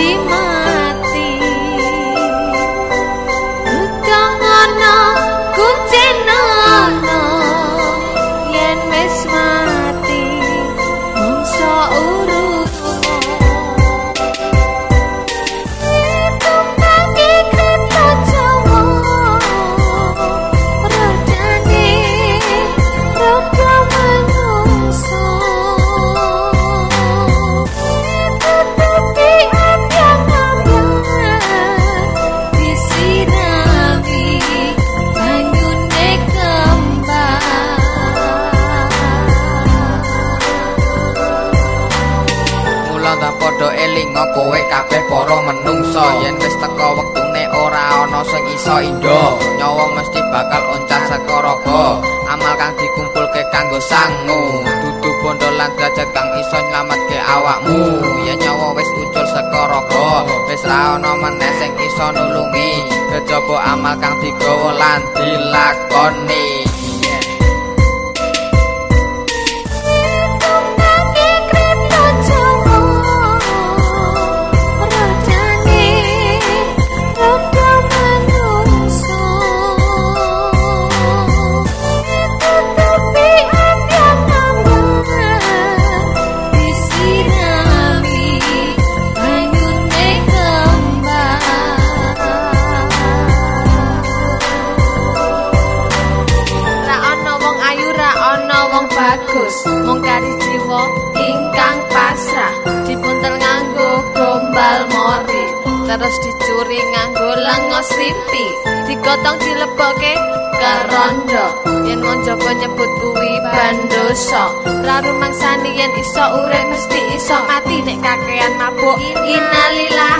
你妈 ngrungokno kowe kabeh para menungsa. Yen wis teka wektune ora ana sing iso indho nyawa mesti bakal oncat saka raga. Amal kang dikumpulke kanggo sangmu. Dudu bondo lan derajat kang iso nyelametke awakmu. Yen nyawa wis muncul saka raga wis ra ana meneh sing iso nulungi. Kejaba amal kang digawa lan dilakoni. Ingkang pasrah dipuntel nganggo gombal mori. Terus dicuri nganggo lengos rimpi. Digotong dileboke kerondo. Yen ngonjobo nyebut kuwi bandoso laru mangsani yen iso urip mesti iso mati nek kakean mabuk. Innalillahi